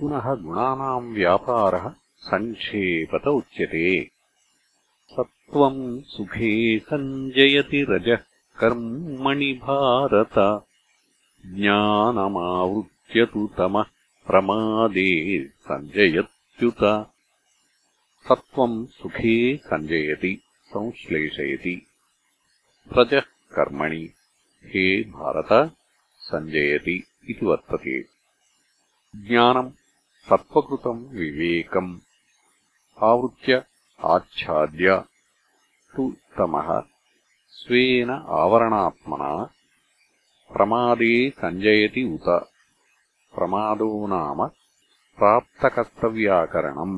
पुनः गुणानाम् व्यापारः सङ्क्षेपत उच्यते। सत्त्वम् सुखे सञ्जयति रजः कर्मणि भारत। ज्ञानमावृत्य तु तमः प्रमादे सञ्जयत्युत। सत्त्वम् सुखे सञ्जयति संश्लेषयति। रजः कर्मणि हे भारत सञ्जयति इति वर्तते। ज्ञानम् తత్వకృతం వివేకం. ఆవృత్య ఆచ్ఛాద్య తు తమః స్వేన ఆవరణాత్మన ప్రమాదే సంజయతి ఉత ప్రమాదో నామ ప్రాప్తకర్తవ్యాకరణం.